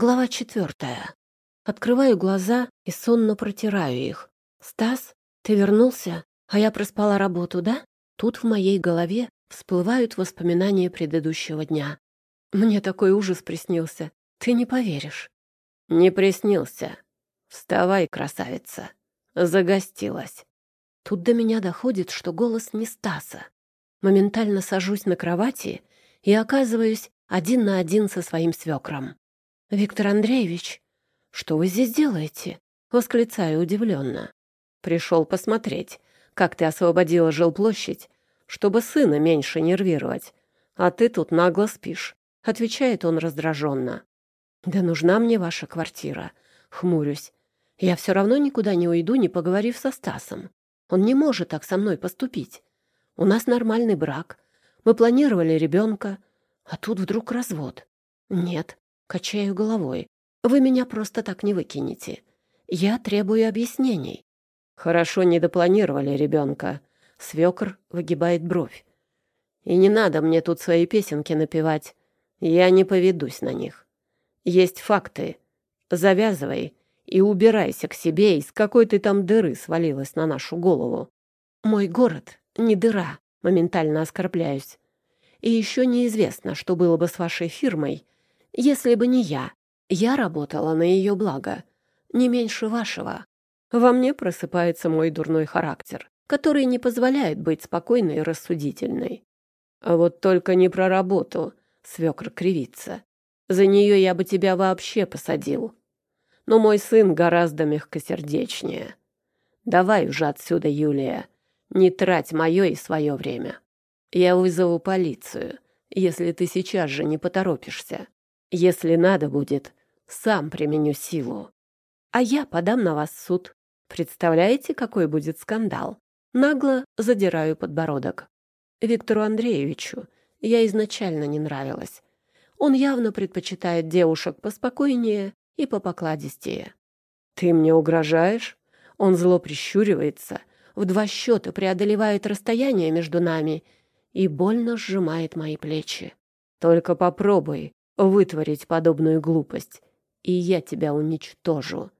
Глава четвертая. Открываю глаза и сонно протираю их. «Стас, ты вернулся? А я проспала работу, да?» Тут в моей голове всплывают воспоминания предыдущего дня. Мне такой ужас приснился. Ты не поверишь. «Не приснился. Вставай, красавица. Загостилась». Тут до меня доходит, что голос не Стаса. Моментально сажусь на кровати и оказываюсь один на один со своим свекром. «Виктор Андреевич, что вы здесь делаете?» — восклицаю удивленно. «Пришел посмотреть, как ты освободила жилплощадь, чтобы сына меньше нервировать. А ты тут нагло спишь», — отвечает он раздраженно. «Да нужна мне ваша квартира», — хмурюсь. «Я все равно никуда не уйду, не поговорив со Стасом. Он не может так со мной поступить. У нас нормальный брак. Мы планировали ребенка, а тут вдруг развод. Нет, Качаю головой. Вы меня просто так не выкинете. Я требую объяснений. Хорошо не допланировали ребенка. Свекр выгибает бровь. И не надо мне тут свои песенки напевать. Я не поведусь на них. Есть факты. Завязывай и убирайся к себе, из какой ты там дыры свалилась на нашу голову. Мой город не дыра, моментально оскорбляюсь. И еще неизвестно, что было бы с вашей фирмой, если бы не я, я работала на ее благо, не меньше вашего. Во мне просыпается мой дурной характер, который не позволяет быть спокойной и рассудительной. А вот только не про работу, свекр кривится. За нее я бы тебя вообще посадил. Но мой сын гораздо мягкосердечнее. Давай уже отсюда, Юлия. Не трать мое и свое время. Я вызову полицию, если ты сейчас же не поторопишься. Если надо будет, сам применю силу. А я подам на вас суд. Представляете, какой будет скандал? Нагло задираю подбородок. Виктору Андреевичу я изначально не нравилась. Он явно предпочитает девушек поспокойнее и попокладистее. «Ты мне угрожаешь?» Он зло прищуривается, в два счета преодолевает расстояние между нами и больно сжимает мои плечи. «Только попробуй вытворить подобную глупость, и я тебя уничтожу.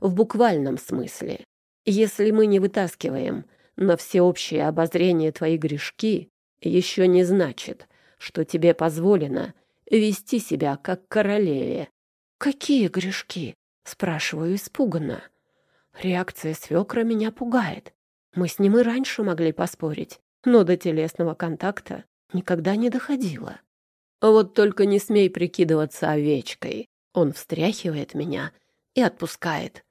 В буквальном смысле. Если мы не вытаскиваем на всеобщее обозрение твои грешки, еще не значит, что тебе позволено вести себя как королеве. «Какие грешки?» — спрашиваю испуганно. Реакция свекра меня пугает. Мы с ним и раньше могли поспорить, но до телесного контакта никогда не доходило. Вот только не смей прикидываться овечкой. Он встряхивает меня и отпускает.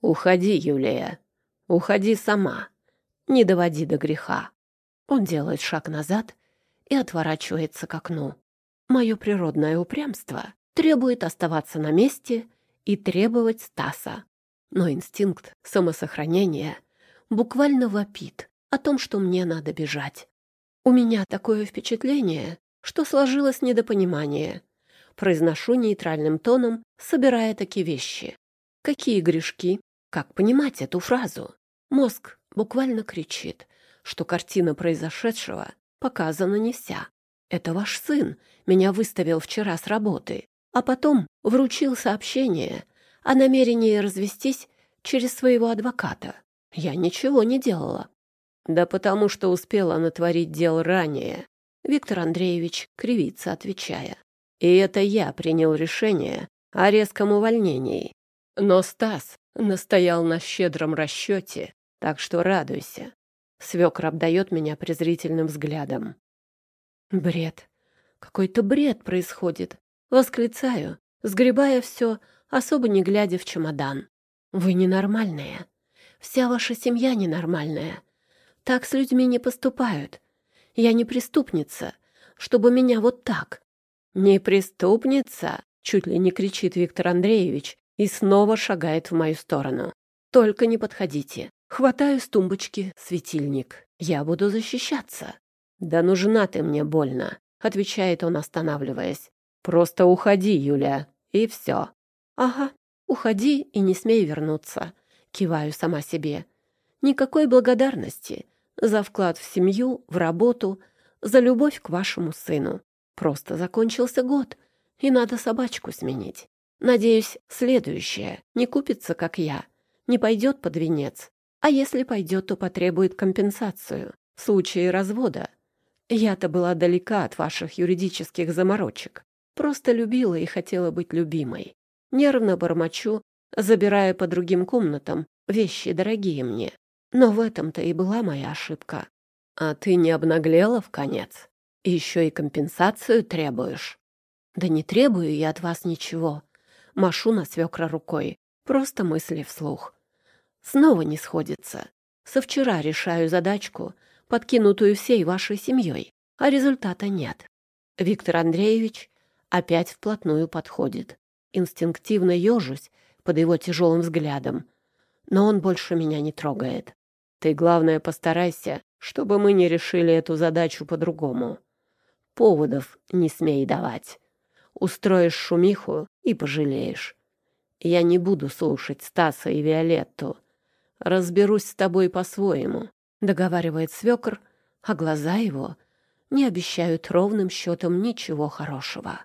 Уходи, Юлия. Уходи сама. Не доводи до греха. Он делает шаг назад и отворачивается к окну. Мое природное упрямство требует оставаться на месте и требовать Стаса. Но инстинкт самосохранения буквально вопит о том, что мне надо бежать. У меня такое впечатление, что сложилось недопонимание. Произношу нейтральным тоном, собирая такие вещи. Какие грешки? Как понимать эту фразу? Мозг буквально кричит, что картина произошедшего показана не вся. Это ваш сын меня выставил вчера с работы, а потом вручил сообщение о намерении развестись через своего адвоката. Я ничего не делала. Да потому что успела натворить дел ранее, Виктор Андреевич кривится, отвечая. И это я принял решение о резком увольнении. Но Стас настоял на щедром расчете, так что радуйся. Свекр обдает меня презрительным взглядом. Бред. Какой-то бред происходит. Восклицаю, сгребая все, особо не глядя в чемодан. Вы ненормальные. Вся ваша семья ненормальная. Так с людьми не поступают. Я не преступница, чтобы меня вот так. Не преступница, чуть ли не кричит Виктор Андреевич и снова шагает в мою сторону. Только не подходите. Хватаю с тумбочки светильник. Я буду защищаться. Да нужна ты мне больно, отвечает он, останавливаясь. Просто уходи, Юля, и все. Ага, уходи и не смей вернуться. Киваю сама себе. Никакой благодарности за вклад в семью, в работу, за любовь к вашему сыну. Просто закончился год, и надо собачку сменить. Надеюсь, следующее не купится, как я, не пойдет под венец. А если пойдет, то потребует компенсацию в случае развода. Я-то была далека от ваших юридических заморочек. Просто любила и хотела быть любимой. Нервно бормочу, забирая по другим комнатам вещи дорогие мне. Но в этом-то и была моя ошибка. А ты не обнаглела в конец? Еще и компенсацию требуешь? Да не требую я от вас ничего. Машу на свекра рукой. Просто мысли вслух. Снова не сходится. Со вчера решаю задачку, подкинутую всей вашей семьей, а результата нет. Виктор Андреевич опять вплотную подходит. Инстинктивно ежусь под его тяжелым взглядом, но он больше меня не трогает. Ты, главное, постарайся, чтобы мы не решили эту задачу по-другому. Поводов не смей давать. Устроишь шумиху и пожалеешь. Я не буду слушать Стаса и Виолетту. Разберусь с тобой по-своему, — договаривает свекр, а глаза его не обещают ровным счетом ничего хорошего.